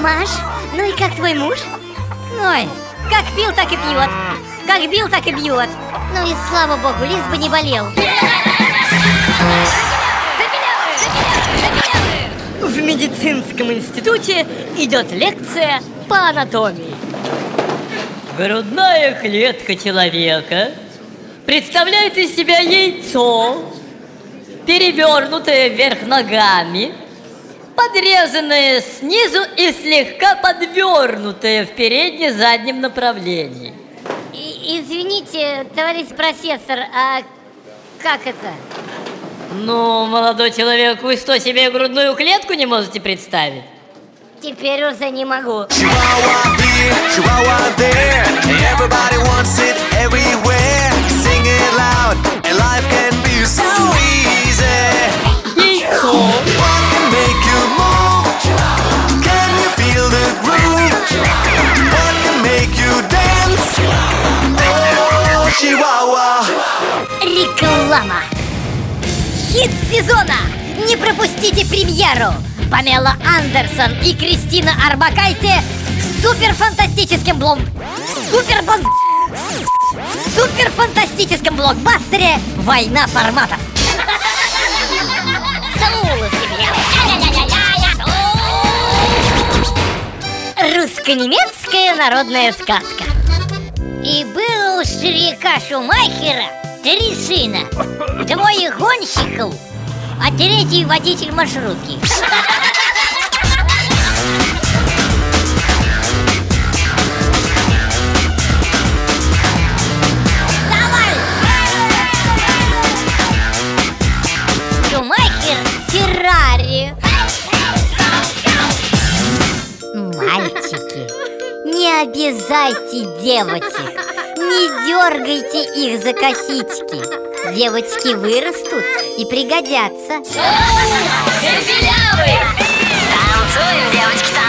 Маш, ну и как твой муж? Ой, как пил, так и пьет. Как бил, так и бьет. Ну и слава богу, лис бы не болел. В медицинском институте идет лекция по анатомии. Грудная клетка человека представляет из себя яйцо, перевернутое вверх ногами – подрезанное снизу и слегка подвернутое в передне-заднем направлении. И, Извините, товарищ профессор, а как это? Ну, молодой человек, вы что, себе грудную клетку не можете представить? Теперь уже не могу Chihuahua here, Chihuahua there Everybody wants it Реклама Хит сезона! Не пропустите премьеру! Памела Андерсон и Кристина Арбакайте в суперфантастическом блок... Супер... Супер фантастическом блокбастере «Война форматов». Русско-немецкая народная сказка. И было у старика Шумахера три сына. Двое гонщиков, а третий водитель маршрутки. Феррари. Мальчики, не обязайте девочек не дергайте их за косички. Девочки вырастут и пригодятся. Танцуем, девочки,